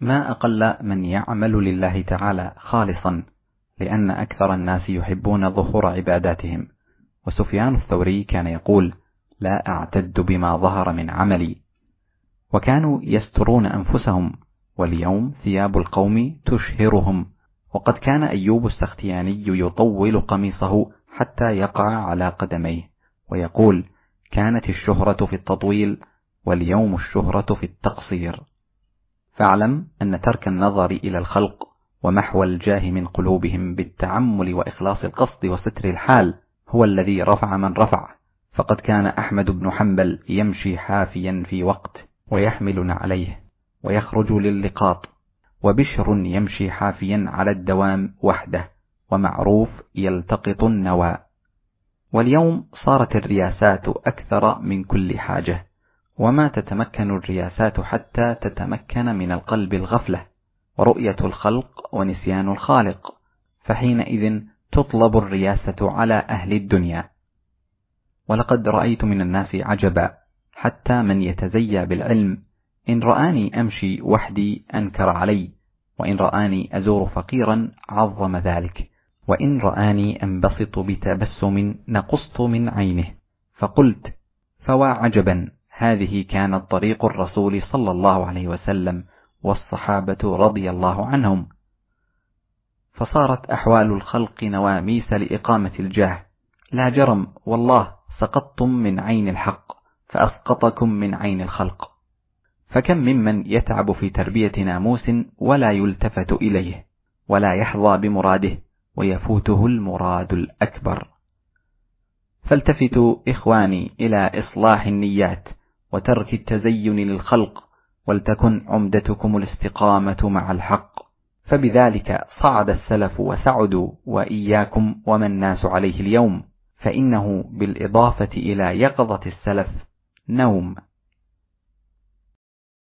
ما أقل من يعمل لله تعالى خالصا لأن أكثر الناس يحبون ظهور عباداتهم. وسفيان الثوري كان يقول لا أعتد بما ظهر من عملي. وكانوا يسترون أنفسهم واليوم ثياب القوم تشهرهم. وقد كان أيوب السختياني يطول قميصه حتى يقع على قدميه ويقول كانت الشهرة في التطويل واليوم الشهرة في التقصير. فاعلم أن ترك النظر إلى الخلق ومحو الجاه من قلوبهم بالتعمل وإخلاص القصد وستر الحال هو الذي رفع من رفع. فقد كان أحمد بن حنبل يمشي حافيا في وقت ويحمل عليه ويخرج للقاط. وبشر يمشي حافيا على الدوام وحده ومعروف يلتقط النوى واليوم صارت الرياسات أكثر من كل حاجة. وما تتمكن الرياسات حتى تتمكن من القلب الغفلة ورؤية الخلق ونسيان الخالق فحينئذ تطلب الرياسة على أهل الدنيا. ولقد رأيت من الناس عجبا حتى من يتزيى بالعلم إن رآني أمشي وحدي أنكر علي وإن رآني أزور فقيرا عظم ذلك وإن رآني أنبسط بتبسم نقصت من عينه. فقلت فوا عجبا هذه كانت طريق الرسول صلى الله عليه وسلم والصحابة رضي الله عنهم. فصارت أحوال الخلق نواميس لإقامة الجاه. لا جرم والله سقطتم من عين الحق فأسقطكم من عين الخلق. فكم ممن يتعب في تربية ناموس ولا يلتفت إليه ولا يحظى بمراده ويفوته المراد الأكبر. فالتفتوا إخواني إلى إصلاح النيات وترك التزين للخلق ولتكن عمدتكم الاستقامة مع الحق. فبذلك صعد السلف وسعدوا وإياكم وما الناس عليه اليوم. فإنه بالإضافة إلى يقظة السلف نوم.